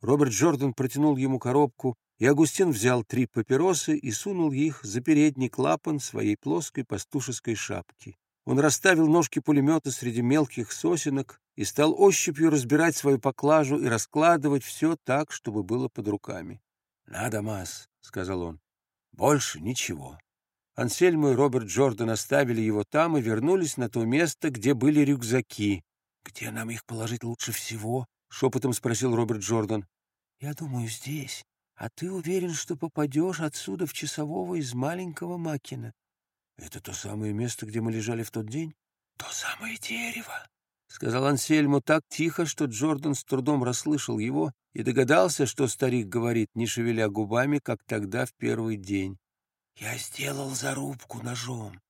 Роберт Джордан протянул ему коробку, и Агустин взял три папиросы и сунул их за передний клапан своей плоской пастушеской шапки. Он расставил ножки пулемета среди мелких сосенок и стал ощупью разбирать свою поклажу и раскладывать все так, чтобы было под руками. — Надо, Мас, — сказал он. — Больше ничего. Ансельмо и Роберт Джордан оставили его там и вернулись на то место, где были рюкзаки. — Где нам их положить лучше всего? — шепотом спросил Роберт Джордан. — Я думаю, здесь. А ты уверен, что попадешь отсюда в часового из маленького Макина? — Это то самое место, где мы лежали в тот день? — То самое дерево, — сказал Ансельмо так тихо, что Джордан с трудом расслышал его и догадался, что старик говорит, не шевеля губами, как тогда в первый день. «Я сделал зарубку ножом».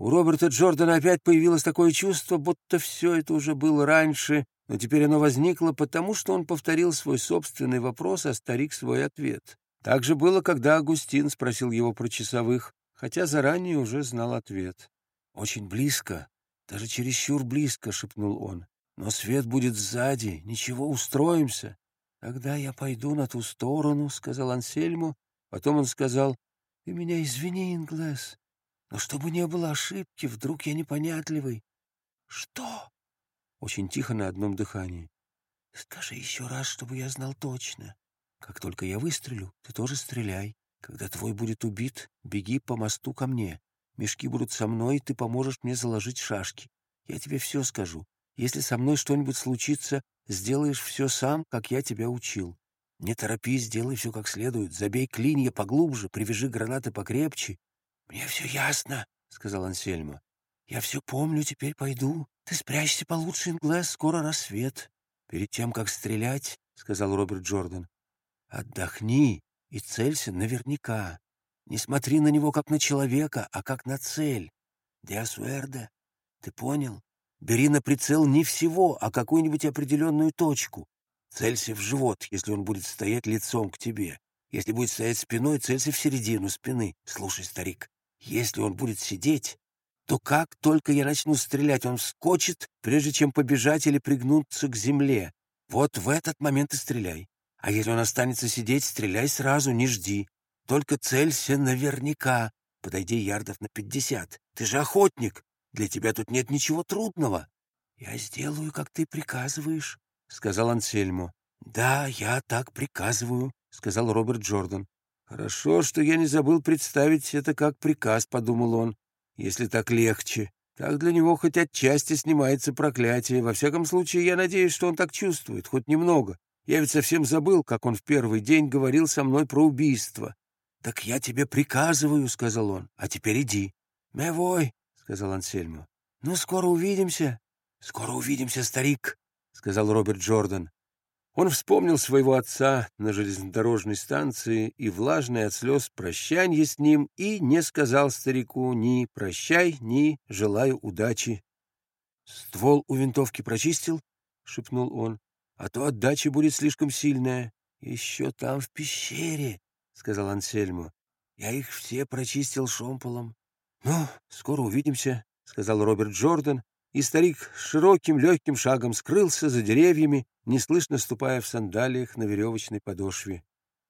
У Роберта Джордана опять появилось такое чувство, будто все это уже было раньше, но теперь оно возникло потому, что он повторил свой собственный вопрос, а старик свой ответ. Так же было, когда Агустин спросил его про часовых, хотя заранее уже знал ответ. «Очень близко, даже чересчур близко», — шепнул он. «Но свет будет сзади, ничего, устроимся». «Тогда я пойду на ту сторону», — сказал Ансельму. Потом он сказал, «Ты меня извини, Инглес, но чтобы не было ошибки, вдруг я непонятливый». «Что?» Очень тихо на одном дыхании. «Скажи еще раз, чтобы я знал точно. Как только я выстрелю, ты тоже стреляй. Когда твой будет убит, беги по мосту ко мне. Мешки будут со мной, и ты поможешь мне заложить шашки. Я тебе все скажу. Если со мной что-нибудь случится, сделаешь все сам, как я тебя учил. Не торопись, сделай все как следует. Забей клинья поглубже, привяжи гранаты покрепче. — Мне все ясно, — сказал Ансельма. — Я все помню, теперь пойду. Ты спрячься получше, Инглес, скоро рассвет. Перед тем, как стрелять, — сказал Роберт Джордан, — отдохни и целься наверняка. Не смотри на него как на человека, а как на цель. Диасуэрде, ты понял? Бери на прицел не всего, а какую-нибудь определенную точку. Целься в живот, если он будет стоять лицом к тебе. Если будет стоять спиной, целься в середину спины. Слушай, старик, если он будет сидеть, то как только я начну стрелять, он вскочит, прежде чем побежать или пригнуться к земле. Вот в этот момент и стреляй. А если он останется сидеть, стреляй сразу, не жди. Только целься наверняка. Подойди ярдов на пятьдесят. Ты же охотник. Для тебя тут нет ничего трудного. Я сделаю, как ты приказываешь, — сказал Ансельмо. Да, я так приказываю, — сказал Роберт Джордан. Хорошо, что я не забыл представить это как приказ, — подумал он если так легче. Так для него хоть отчасти снимается проклятие. Во всяком случае, я надеюсь, что он так чувствует, хоть немного. Я ведь совсем забыл, как он в первый день говорил со мной про убийство. — Так я тебе приказываю, — сказал он, — а теперь иди. — Мевой, — сказал Ансельмо. — Ну, скоро увидимся. — Скоро увидимся, старик, — сказал Роберт Джордан. Он вспомнил своего отца на железнодорожной станции и влажное от слез прощанье с ним и не сказал старику ни «прощай», ни «желаю удачи». «Ствол у винтовки прочистил?» — шепнул он. «А то отдача будет слишком сильная». «Еще там, в пещере», — сказал Ансельмо. «Я их все прочистил шомполом». «Ну, скоро увидимся», — сказал Роберт Джордан и старик широким легким шагом скрылся за деревьями, неслышно ступая в сандалиях на веревочной подошве.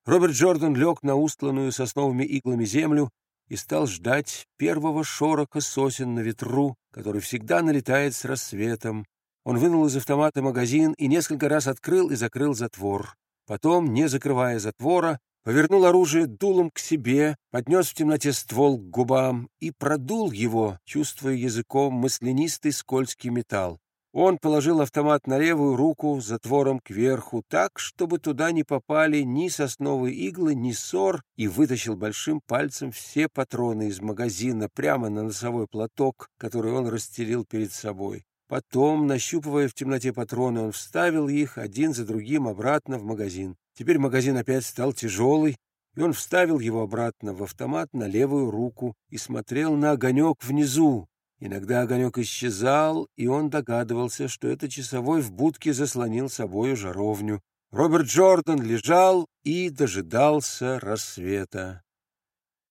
Роберт Джордан лег на устланную сосновыми иглами землю и стал ждать первого шорока сосен на ветру, который всегда налетает с рассветом. Он вынул из автомата магазин и несколько раз открыл и закрыл затвор. Потом, не закрывая затвора, повернул оружие дулом к себе, поднес в темноте ствол к губам и продул его, чувствуя языком маслянистый скользкий металл. Он положил автомат на левую руку затвором кверху так, чтобы туда не попали ни сосновые иглы, ни сор, и вытащил большим пальцем все патроны из магазина прямо на носовой платок, который он расстелил перед собой. Потом, нащупывая в темноте патроны, он вставил их один за другим обратно в магазин. Теперь магазин опять стал тяжелый, и он вставил его обратно в автомат на левую руку и смотрел на огонек внизу. Иногда огонек исчезал, и он догадывался, что это часовой в будке заслонил собою жаровню. Роберт Джордан лежал и дожидался рассвета.